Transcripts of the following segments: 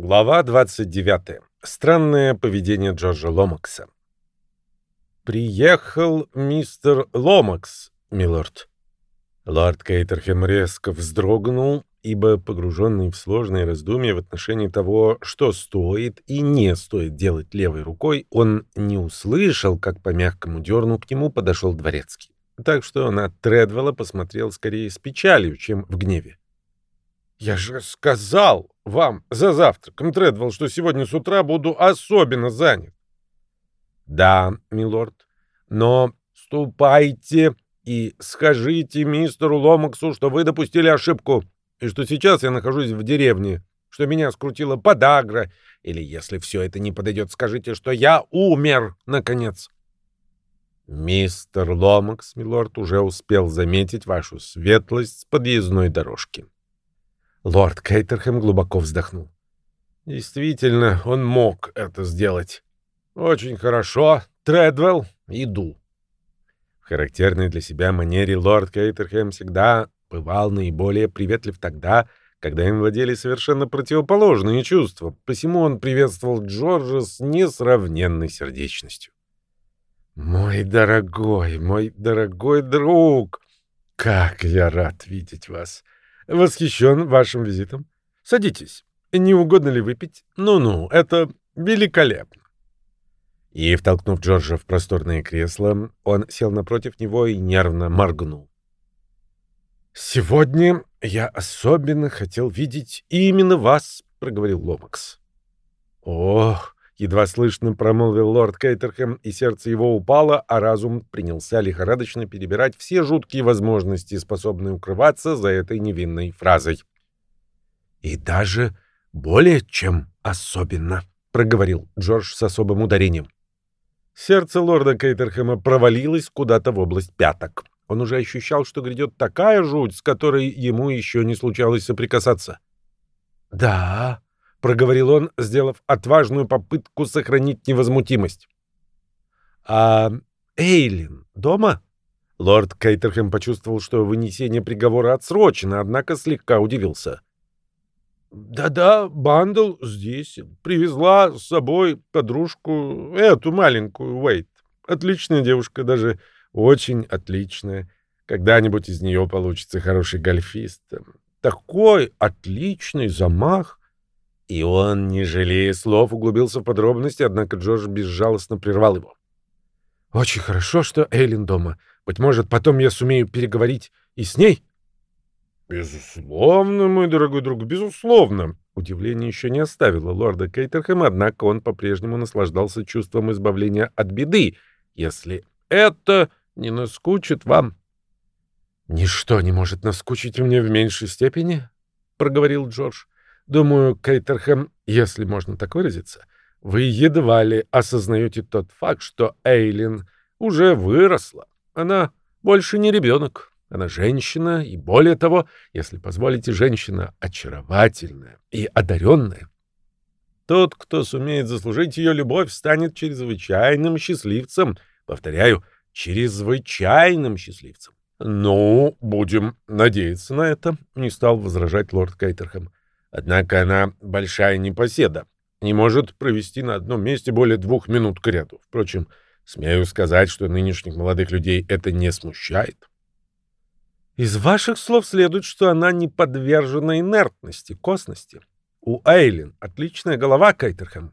Глава 29. Странное поведение Джорджа Ломакса. «Приехал мистер Ломакс, милорд». Лорд Кейтерхем резко вздрогнул, ибо, погруженный в сложные раздумья в отношении того, что стоит и не стоит делать левой рукой, он не услышал, как по мягкому дерну к нему подошел дворецкий. Так что на Тредвелла посмотрел скорее с печалью, чем в гневе. «Я же сказал вам за завтраком, Тредвелл, что сегодня с утра буду особенно занят». «Да, милорд, но ступайте и скажите мистеру Ломаксу, что вы допустили ошибку, и что сейчас я нахожусь в деревне, что меня скрутила подагра, или, если все это не подойдет, скажите, что я умер, наконец». «Мистер Ломакс, милорд, уже успел заметить вашу светлость с подъездной дорожки». Лорд Кейтерхэм глубоко вздохнул. Действительно, он мог это сделать. Очень хорошо. Тредвелл, иду. В характерной для себя манере лорд Кейтерхэм всегда бывал наиболее приветлив тогда, когда им владели совершенно противоположные чувства, посему он приветствовал Джорджа с несравненной сердечностью. «Мой дорогой, мой дорогой друг, как я рад видеть вас! Восхищен вашим визитом. Садитесь. Не угодно ли выпить? Ну-ну, это великолепно. И, втолкнув Джорджа в просторное кресло, он сел напротив него и нервно моргнул. «Сегодня я особенно хотел видеть именно вас», — проговорил Ломакс. «Ох, Едва слышно промолвил лорд Кейтерхэм, и сердце его упало, а разум принялся лихорадочно перебирать все жуткие возможности, способные укрываться за этой невинной фразой. «И даже более чем особенно», — проговорил Джордж с особым ударением. Сердце лорда Кейтерхэма провалилось куда-то в область пяток. Он уже ощущал, что грядет такая жуть, с которой ему еще не случалось соприкасаться. «Да», — проговорил он, сделав отважную попытку сохранить невозмутимость. «А Эйлин дома?» Лорд Кейтерхэм почувствовал, что вынесение приговора отсрочено, однако слегка удивился. «Да-да, Бандл здесь. Привезла с собой подружку, эту маленькую Уэйт. Отличная девушка, даже очень отличная. Когда-нибудь из нее получится хороший гольфист. Такой отличный замах. И он, не жалея слов, углубился в подробности, однако Джордж безжалостно прервал его. «Очень хорошо, что Эйлин дома. Быть может, потом я сумею переговорить и с ней?» «Безусловно, мой дорогой друг, безусловно!» Удивление еще не оставило лорда Кейтерхэма, однако он по-прежнему наслаждался чувством избавления от беды, если это не наскучит вам. «Ничто не может наскучить мне в меньшей степени», — проговорил Джордж. Думаю, Кейтерхэм, если можно так выразиться, вы едва ли осознаете тот факт, что Эйлин уже выросла. Она больше не ребенок. Она женщина, и более того, если позволите, женщина очаровательная и одаренная. Тот, кто сумеет заслужить ее любовь, станет чрезвычайным счастливцем. Повторяю, чрезвычайным счастливцем. «Ну, будем надеяться на это», — не стал возражать лорд Кейтерхэм. Однако она большая непоседа, не может провести на одном месте более двух минут к ряду. Впрочем, смею сказать, что нынешних молодых людей это не смущает. Из ваших слов следует, что она не подвержена инертности, косности. У Эйлин отличная голова, Кайтерхэм.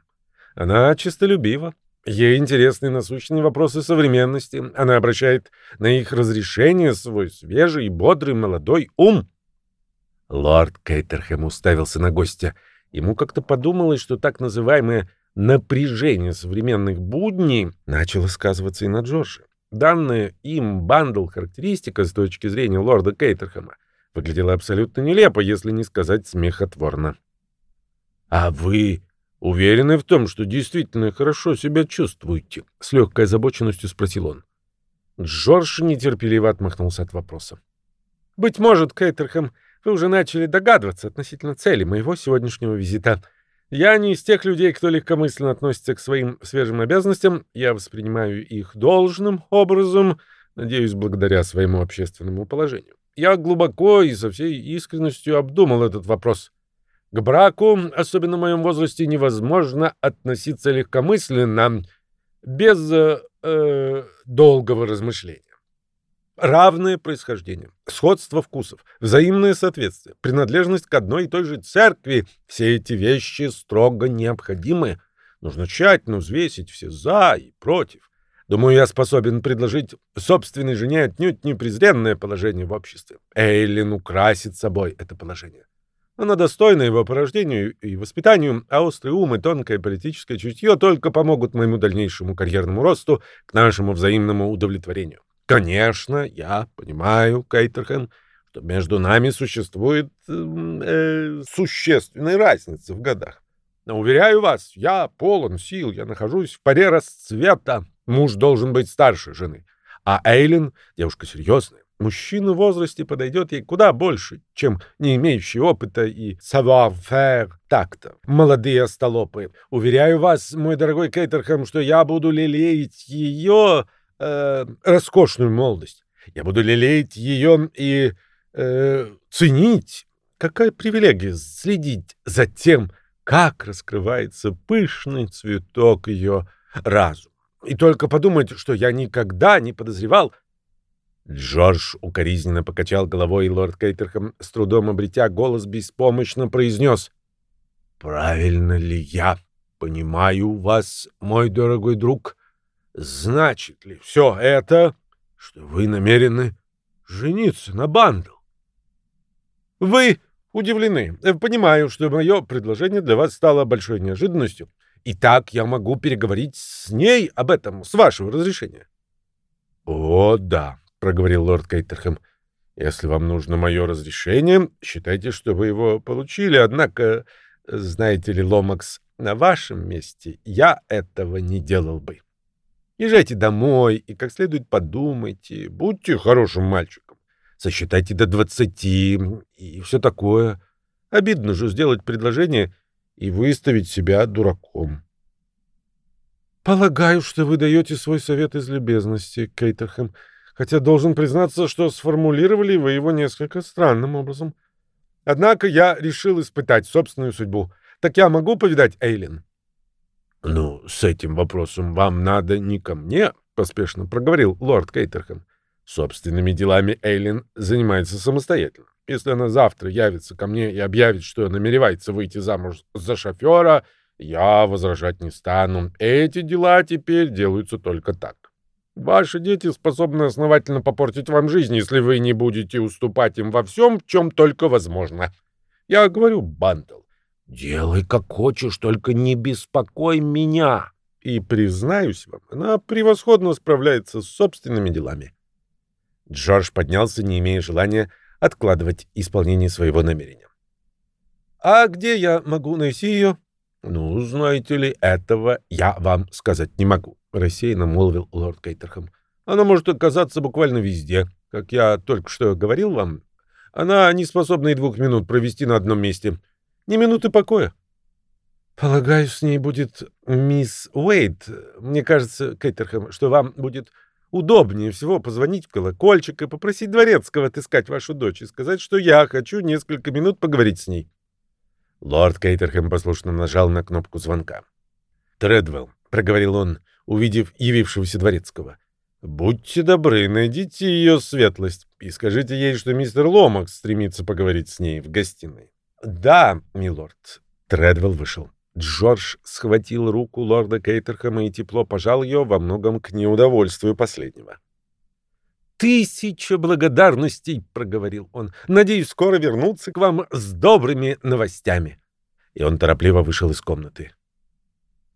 Она честолюбива. Ей интересны насущные вопросы современности. Она обращает на их разрешение свой свежий и бодрый молодой ум. Лорд Кейтерхэм уставился на гостя. Ему как-то подумалось, что так называемое напряжение современных будней начало сказываться и на Джорджи. Данная им бандл характеристика с точки зрения лорда Кейтерхэма выглядела абсолютно нелепо, если не сказать смехотворно. «А вы уверены в том, что действительно хорошо себя чувствуете?» — с легкой озабоченностью спросил он. Джордж нетерпеливо отмахнулся от вопроса. «Быть может, Кейтерхэм, вы уже начали догадываться относительно цели моего сегодняшнего визита. Я не из тех людей, кто легкомысленно относится к своим свежим обязанностям. Я воспринимаю их должным образом, надеюсь, благодаря своему общественному положению. Я глубоко и со всей искренностью обдумал этот вопрос. К браку, особенно в моем возрасте, невозможно относиться легкомысленно, без э, долгого размышления. Равное происхождение, сходство вкусов, взаимное соответствие, принадлежность к одной и той же церкви — все эти вещи строго необходимы. Нужно тщательно взвесить все «за» и «против». Думаю, я способен предложить собственной жене отнюдь не презренное положение в обществе. Эйлин украсит собой это положение. Она достойна его по рождению и воспитанию, а острый ум и тонкое политическое чутье только помогут моему дальнейшему карьерному росту, к нашему взаимному удовлетворению. Конечно, я понимаю, Кейтерхен, что между нами существует э, существенная разница в годах. Но, уверяю вас, я полон сил, я нахожусь в паре расцвета. Муж должен быть старше жены. А Эйлин — девушка серьезная. Мужчина в возрасте подойдет ей куда больше, чем не имеющий опыта и savoir-faire такта. Молодые остолопы. Уверяю вас, мой дорогой Кейтерхэм, что я буду лелеять ее э, роскошную молодость. Я буду лелеять ее и э, ценить. Какая привилегия следить за тем, как раскрывается пышный цветок ее разума. И только подумать, что я никогда не подозревал, Джордж укоризненно покачал головой, и лорд Кейтерхэм, с трудом обретя голос, беспомощно произнес. «Правильно ли я понимаю вас, мой дорогой друг? Значит ли все это, что вы намерены жениться на Бандл?» «Вы удивлены. Понимаю, что мое предложение для вас стало большой неожиданностью. Итак, я могу переговорить с ней об этом, с вашего разрешения». «О, да», проговорил лорд Кейтерхэм. «Если вам нужно мое разрешение, считайте, что вы его получили. Однако, знаете ли, Ломакс, на вашем месте я этого не делал бы. Езжайте домой и как следует подумайте. Будьте хорошим мальчиком. Сосчитайте до двадцати и все такое. Обидно же сделать предложение и выставить себя дураком». «Полагаю, что вы даете свой совет из любезности, Кейтерхэм», хотя должен признаться, что сформулировали вы его несколько странным образом. Однако я решил испытать собственную судьбу. Так я могу повидать Эйлин? — Ну, с этим вопросом вам надо не ко мне, — поспешно проговорил лорд Кейтерхэм. Собственными делами Эйлин занимается самостоятельно. Если она завтра явится ко мне и объявит, что намеревается выйти замуж за шофера, я возражать не стану. Эти дела теперь делаются только так. Ваши дети способны основательно попортить вам жизнь, если вы не будете уступать им во всем, в чем только возможно. Я говорю, Бандл, делай как хочешь, только не беспокой меня. И, признаюсь вам, она превосходно справляется с собственными делами. Джордж поднялся, не имея желания откладывать исполнение своего намерения. «А где я могу найти ее?» «Ну, знаете ли, этого я вам сказать не могу рассеянно молвил лорд Кейтерхэм. Она может оказаться буквально везде. Как я только что говорил вам, она не способна и двух минут провести на одном месте. Ни минуты покоя. Полагаю, с ней будет мисс Уэйт. Мне кажется, Кейтерхэм, что вам будет удобнее всего позвонить в колокольчик и попросить дворецкого отыскать вашу дочь и сказать, что я хочу несколько минут поговорить с ней. Лорд Кейтерхэм послушно нажал на кнопку звонка. «Тредвелл», — проговорил он, увидев явившегося дворецкого. «Будьте добры, найдите ее светлость и скажите ей, что мистер Ломакс стремится поговорить с ней в гостиной». «Да, милорд». Тредвелл вышел. Джордж схватил руку лорда Кейтерхэма и тепло пожал ее во многом к неудовольствию последнего. «Тысяча благодарностей!» — проговорил он. «Надеюсь, скоро вернуться к вам с добрыми новостями». И он торопливо вышел из комнаты.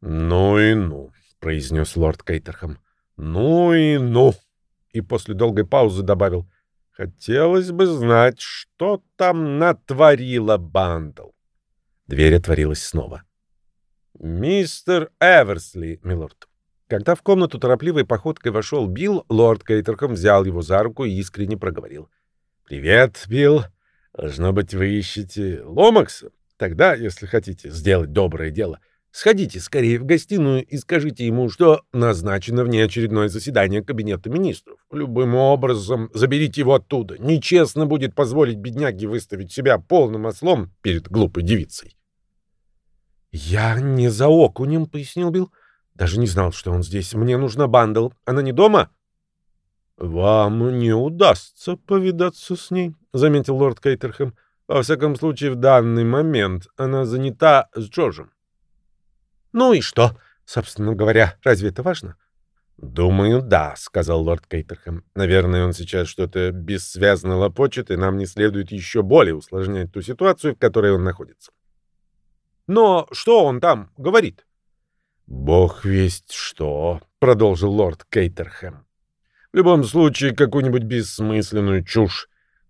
«Ну и ну!» — произнес лорд Кейтерхэм. «Ну и ну!» И после долгой паузы добавил. «Хотелось бы знать, что там натворила Бандл». Дверь отворилась снова. «Мистер Эверсли, милорд». Когда в комнату торопливой походкой вошел Билл, лорд Кейтерхэм взял его за руку и искренне проговорил. «Привет, Билл. Должно быть, вы ищете Ломакса? Тогда, если хотите сделать доброе дело, Сходите скорее в гостиную и скажите ему, что назначено внеочередное заседание Кабинета министров. Любым образом заберите его оттуда. Нечестно будет позволить бедняге выставить себя полным ослом перед глупой девицей. «Я не за окунем», — пояснил Билл. «Даже не знал, что он здесь. Мне нужна бандл. Она не дома?» «Вам не удастся повидаться с ней», — заметил лорд Кейтерхэм. «Во всяком случае, в данный момент она занята с Джорджем». «Ну и что? Собственно говоря, разве это важно?» «Думаю, да», — сказал лорд Кейтерхэм. «Наверное, он сейчас что-то бессвязно лопочет, и нам не следует еще более усложнять ту ситуацию, в которой он находится». «Но что он там говорит?» «Бог весть что», — продолжил лорд Кейтерхэм. «В любом случае, какую-нибудь бессмысленную чушь.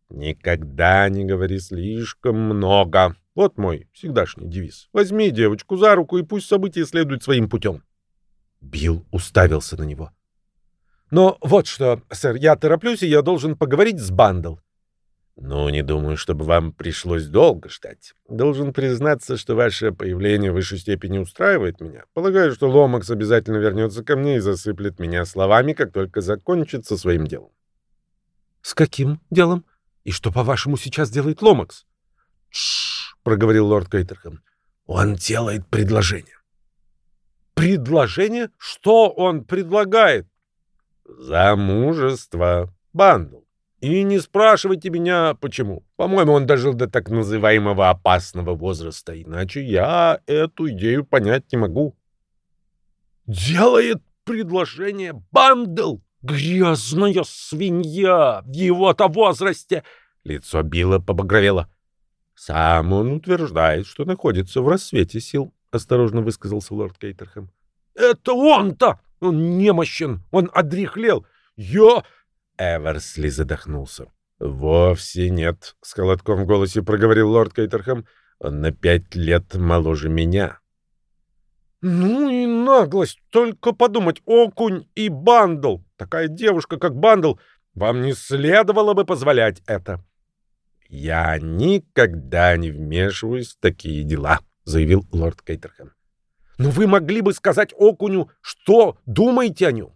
Никогда не говори слишком много. Вот мой всегдашний девиз. Возьми девочку за руку, и пусть события следуют своим путем. Билл уставился на него. «Но вот что, сэр, я тороплюсь, и я должен поговорить с Бандл». «Ну, не думаю, чтобы вам пришлось долго ждать. Должен признаться, что ваше появление в высшей степени устраивает меня. Полагаю, что Ломакс обязательно вернется ко мне и засыплет меня словами, как только закончится своим делом». «С каким делом? И что, по-вашему, сейчас делает Ломакс?» «Тш!» — проговорил лорд Кейтерхэм. «Он делает предложение». «Предложение? Что он предлагает?» «Замужество. Бандл. И не спрашивайте меня, почему. По-моему, он дожил до так называемого опасного возраста, иначе я эту идею понять не могу». «Делает предложение Бандл? Грязная свинья в его-то возрасте!» Лицо Билла побагровело. «Сам он утверждает, что находится в рассвете сил», — осторожно высказался лорд Кейтерхэм. «Это он-то! Он немощен! Он одрехлел! Я...» Эверсли задохнулся. «Вовсе нет», — с холодком в голосе проговорил лорд Кейтерхэм. «Он на пять лет моложе меня». «Ну и наглость! Только подумать, окунь и бандл! Такая девушка, как бандл, вам не следовало бы позволять это!» «Я никогда не вмешиваюсь в такие дела», — заявил лорд Кейтерхэм. «Но вы могли бы сказать Окуню, что думаете о нем?»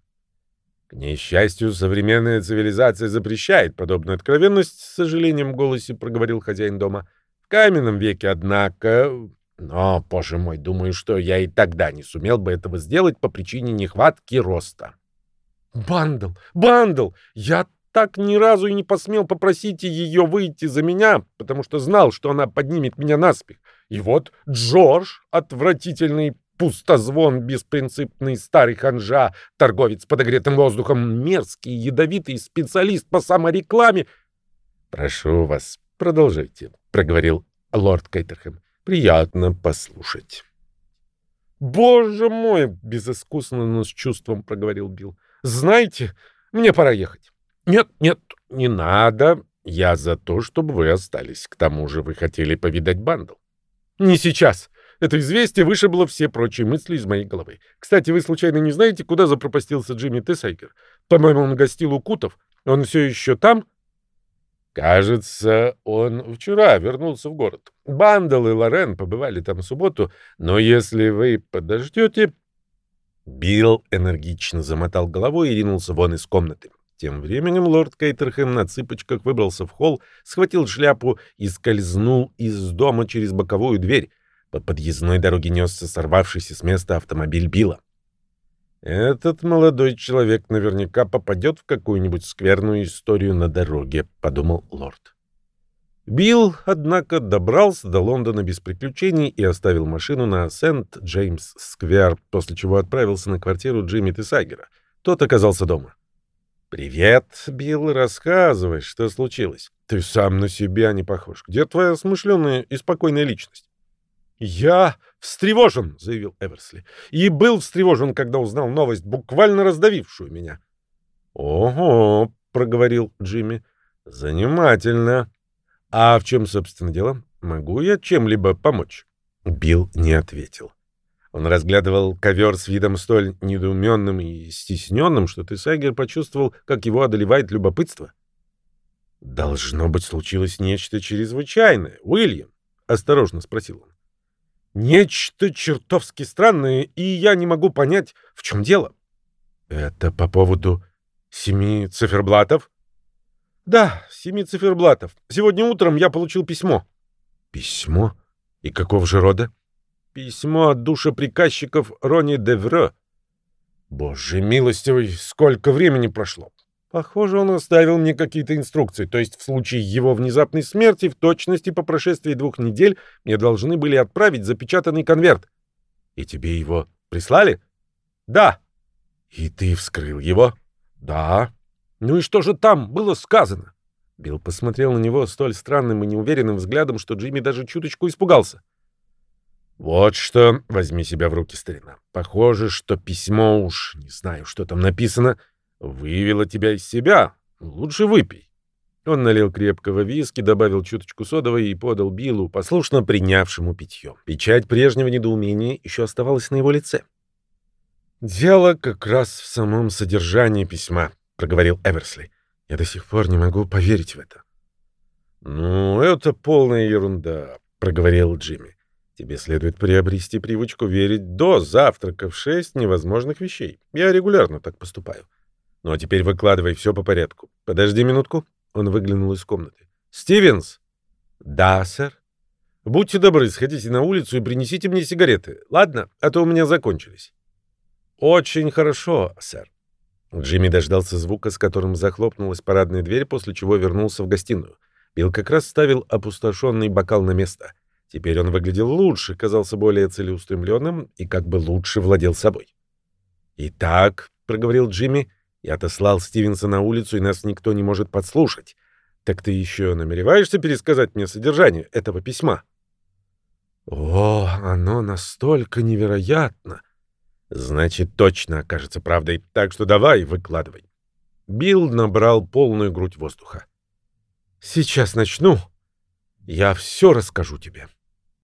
К несчастью, современная цивилизация запрещает подобную откровенность, с сожалением в голосе проговорил хозяин дома. В каменном веке, однако... Но, боже мой, думаю, что я и тогда не сумел бы этого сделать по причине нехватки роста. «Бандл! Бандл! Я так ни разу и не посмел попросить ее выйти за меня, потому что знал, что она поднимет меня на смех. И вот Джордж, отвратительный пустозвон, беспринципный старый ханжа, торговец подогретым воздухом, мерзкий, ядовитый специалист по саморекламе. — Прошу вас, продолжайте, — проговорил лорд Кейтерхэм. — Приятно послушать. — Боже мой! — безыскусно, но с чувством проговорил Билл. — Знаете, мне пора ехать. «Нет, нет, не надо. Я за то, чтобы вы остались. К тому же вы хотели повидать Бандл». «Не сейчас. Это известие вышибло все прочие мысли из моей головы. Кстати, вы случайно не знаете, куда запропастился Джимми Тессайгер? По-моему, он гостил у Кутов. Он все еще там?» Кажется, он вчера вернулся в город. Бандл и Лорен побывали там в субботу, но если вы подождете... Билл энергично замотал головой и ринулся вон из комнаты. Тем временем лорд Кейтерхэм на цыпочках выбрался в холл, схватил шляпу и скользнул из дома через боковую дверь. По подъездной дороге несся сорвавшийся с места автомобиль Билла. «Этот молодой человек наверняка попадет в какую-нибудь скверную историю на дороге», — подумал лорд. Билл, однако, добрался до Лондона без приключений и оставил машину на Сент-Джеймс-сквер, после чего отправился на квартиру Джимми Тесагера. Тот оказался дома. «Привет, Билл, рассказывай, что случилось. Ты сам на себя не похож. Где твоя смышленая и спокойная личность?» «Я встревожен», — заявил Эверсли. «И был встревожен, когда узнал новость, буквально раздавившую меня». «Ого», — проговорил Джимми. «Занимательно. А в чем, собственно, дело? Могу я чем-либо помочь?» Билл не ответил. Он разглядывал ковер с видом столь недоуменным и стесненным, что Тесагер почувствовал, как его одолевает любопытство. «Должно быть, случилось нечто чрезвычайное, Уильям», — осторожно спросил он. Нечто чертовски странное, и я не могу понять, в чем дело. Это по поводу семи циферблатов? Да, семи циферблатов. Сегодня утром я получил письмо. Письмо? И какого же рода? Письмо от душеприказчиков Рони Девре. Боже милостивый, сколько времени прошло. Похоже, он оставил мне какие-то инструкции, то есть в случае его внезапной смерти в точности по прошествии двух недель мне должны были отправить запечатанный конверт. И тебе его прислали? Да. И ты вскрыл его? Да. Ну и что же там было сказано? Билл посмотрел на него столь странным и неуверенным взглядом, что Джимми даже чуточку испугался. Вот что, возьми себя в руки, старина. Похоже, что письмо уж, не знаю, что там написано, — Вывела тебя из себя. Лучше выпей. Он налил крепкого виски, добавил чуточку содовой и подал Биллу, послушно принявшему питье. Печать прежнего недоумения еще оставалась на его лице. «Дело как раз в самом содержании письма», — проговорил Эверсли. «Я до сих пор не могу поверить в это». «Ну, это полная ерунда», — проговорил Джимми. «Тебе следует приобрести привычку верить до завтрака в шесть невозможных вещей. Я регулярно так поступаю. Ну а теперь выкладывай все по порядку. Подожди минутку. Он выглянул из комнаты. Стивенс? Да, сэр. Будьте добры, сходите на улицу и принесите мне сигареты. Ладно, а то у меня закончились. Очень хорошо, сэр. Джимми дождался звука, с которым захлопнулась парадная дверь, после чего вернулся в гостиную. Билл как раз ставил опустошенный бокал на место. Теперь он выглядел лучше, казался более целеустремленным и как бы лучше владел собой. «Итак», — проговорил Джимми, — я отослал Стивенса на улицу, и нас никто не может подслушать. Так ты еще намереваешься пересказать мне содержание этого письма? О, оно настолько невероятно. Значит, точно окажется правдой. Так что давай, выкладывай. Билл набрал полную грудь воздуха. Сейчас начну. Я все расскажу тебе.